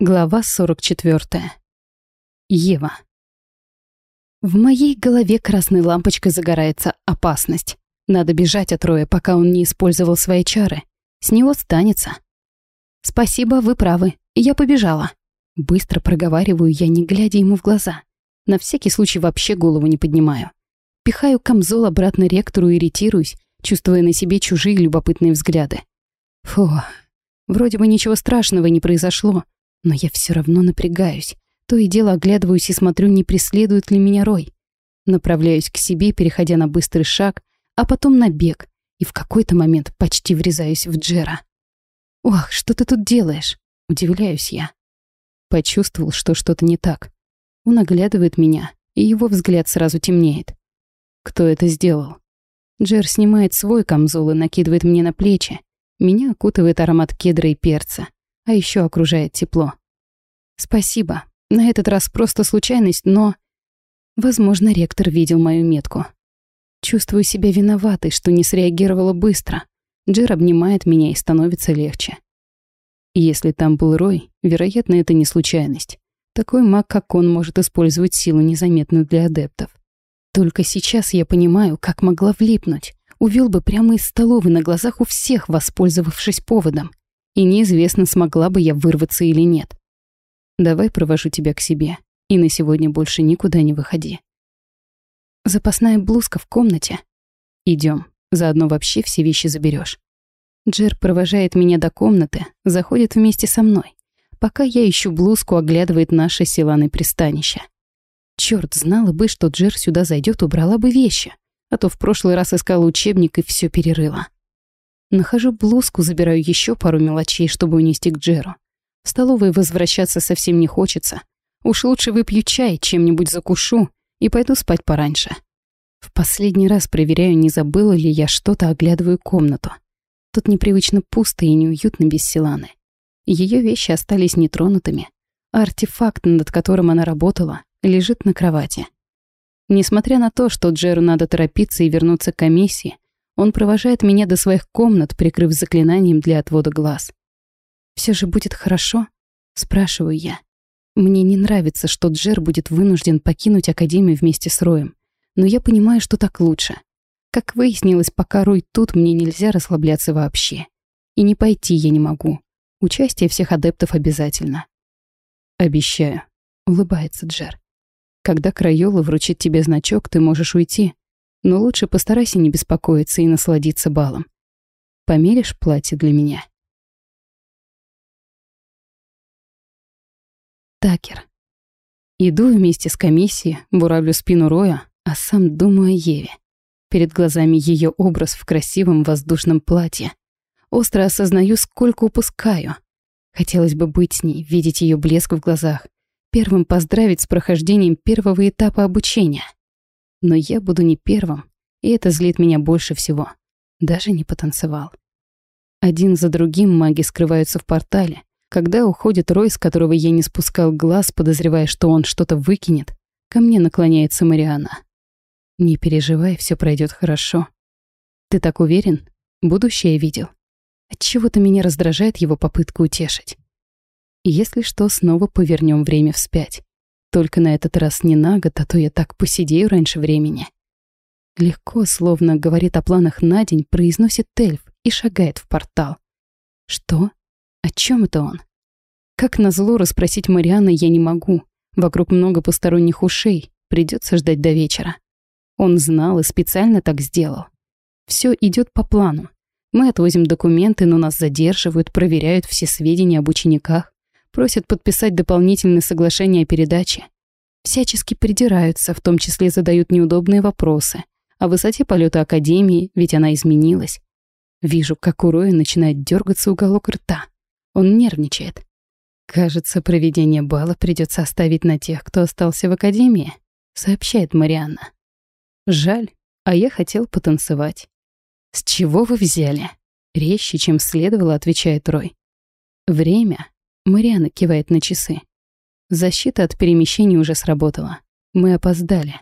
Глава 44. Ева. В моей голове красной лампочкой загорается опасность. Надо бежать от Роя, пока он не использовал свои чары. С него станется. «Спасибо, вы правы. Я побежала». Быстро проговариваю я, не глядя ему в глаза. На всякий случай вообще голову не поднимаю. Пихаю камзол обратно ректору и иритируюсь, чувствуя на себе чужие любопытные взгляды. Фу, вроде бы ничего страшного не произошло, но я все равно напрягаюсь. То и дело оглядываюсь и смотрю, не преследует ли меня Рой. Направляюсь к себе, переходя на быстрый шаг, а потом на бег, и в какой-то момент почти врезаюсь в Джера. «Ох, что ты тут делаешь?» — удивляюсь я. Почувствовал, что что-то не так. Он оглядывает меня, и его взгляд сразу темнеет. Кто это сделал? Джер снимает свой камзол и накидывает мне на плечи. Меня окутывает аромат кедра и перца а еще окружает тепло. Спасибо. На этот раз просто случайность, но... Возможно, ректор видел мою метку. Чувствую себя виноватой, что не среагировала быстро. Джер обнимает меня и становится легче. Если там был Рой, вероятно, это не случайность. Такой маг, как он, может использовать силу незаметную для адептов. Только сейчас я понимаю, как могла влипнуть. Увел бы прямо из столовой на глазах у всех, воспользовавшись поводом и неизвестно, смогла бы я вырваться или нет. Давай провожу тебя к себе, и на сегодня больше никуда не выходи. Запасная блузка в комнате. Идем, заодно вообще все вещи заберешь. Джер провожает меня до комнаты, заходит вместе со мной. Пока я ищу блузку, оглядывает наше селаны пристанище. Черт, знала бы, что Джер сюда зайдет, убрала бы вещи. А то в прошлый раз искала учебник и все перерыла. Нахожу блузку, забираю еще пару мелочей, чтобы унести к Джеру. В столовой возвращаться совсем не хочется. Уж лучше выпью чай, чем-нибудь закушу и пойду спать пораньше. В последний раз проверяю, не забыла ли я что-то, оглядываю комнату. Тут непривычно пусто и неуютно без Силаны. Ее вещи остались нетронутыми, а артефакт, над которым она работала, лежит на кровати. Несмотря на то, что Джеру надо торопиться и вернуться к комиссии, он провожает меня до своих комнат, прикрыв заклинанием для отвода глаз. «Все же будет хорошо?» — спрашиваю я. Мне не нравится, что Джер будет вынужден покинуть Академию вместе с Роем. Но я понимаю, что так лучше. Как выяснилось, пока Рой тут, мне нельзя расслабляться вообще. И не пойти я не могу. Участие всех адептов обязательно. «Обещаю», — улыбается Джер. «Когда Крайола вручит тебе значок, ты можешь уйти, но лучше постарайся не беспокоиться и насладиться балом. Померишь платье для меня? Такер. Иду вместе с комиссией, буравлю спину Роя, а сам думаю о Еве. Перед глазами ее образ в красивом воздушном платье. Остро осознаю, сколько упускаю. Хотелось бы быть с ней, видеть ее блеск в глазах, первым поздравить с прохождением первого этапа обучения — но я буду не первым, и это злит меня больше всего. Даже не потанцевал. Один за другим маги скрываются в портале. Когда уходит Рой, с которого я не спускал глаз, подозревая, что он что-то выкинет, ко мне наклоняется Мариана. «Не переживай, все пройдет хорошо. Ты так уверен? Будущее видел. Отчего-то меня раздражает его попытка утешить. Если что, снова повернем время вспять. Только на этот раз не на год, а то я так посидею раньше времени. Легко, словно говорит о планах на день, произносит эльф и шагает в портал. Что? О чем это он? Как назло расспросить Марианы я не могу. Вокруг много посторонних ушей, придется ждать до вечера. Он знал и специально так сделал. Все идет по плану. Мы отвозим документы, но нас задерживают, проверяют все сведения об учениках. Просят подписать дополнительное соглашение о передаче. Всячески придираются, в том числе задают неудобные вопросы. О высоте полета Академии, ведь она изменилась. Вижу, как у Роя начинает дергаться уголок рта. Он нервничает. «Кажется, проведение бала придется оставить на тех, кто остался в Академии», сообщает Марианна. «Жаль, а я хотел потанцевать». «С чего вы взяли?» Резче, чем следовало, отвечает Рой. «Время Мариана кивает на часы. Защита от перемещений уже сработала. Мы опоздали.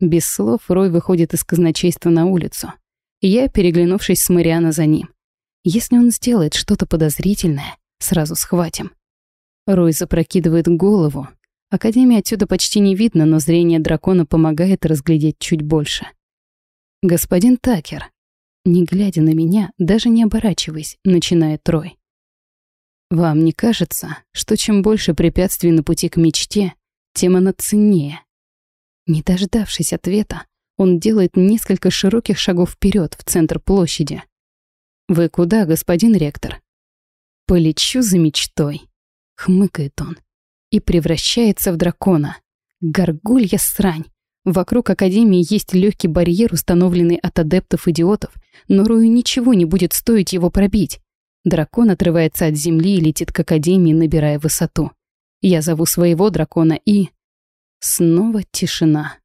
Без слов Рой выходит из казначейства на улицу. Я, переглянувшись с Мариана за ним. Если он сделает что-то подозрительное, сразу схватим. Рой запрокидывает голову. Академия отсюда почти не видно, но зрение дракона помогает разглядеть чуть больше. «Господин Такер», не глядя на меня, даже не оборачиваясь, начинает Трой. «Вам не кажется, что чем больше препятствий на пути к мечте, тем она ценнее?» Не дождавшись ответа, он делает несколько широких шагов вперед в центр площади. «Вы куда, господин ректор?» «Полечу за мечтой», — хмыкает он, и превращается в дракона. Горгулья срань. Вокруг Академии есть легкий барьер, установленный от адептов-идиотов, но Рою ничего не будет стоить его пробить. Дракон отрывается от земли и летит к Академии, набирая высоту. Я зову своего дракона и... Снова тишина.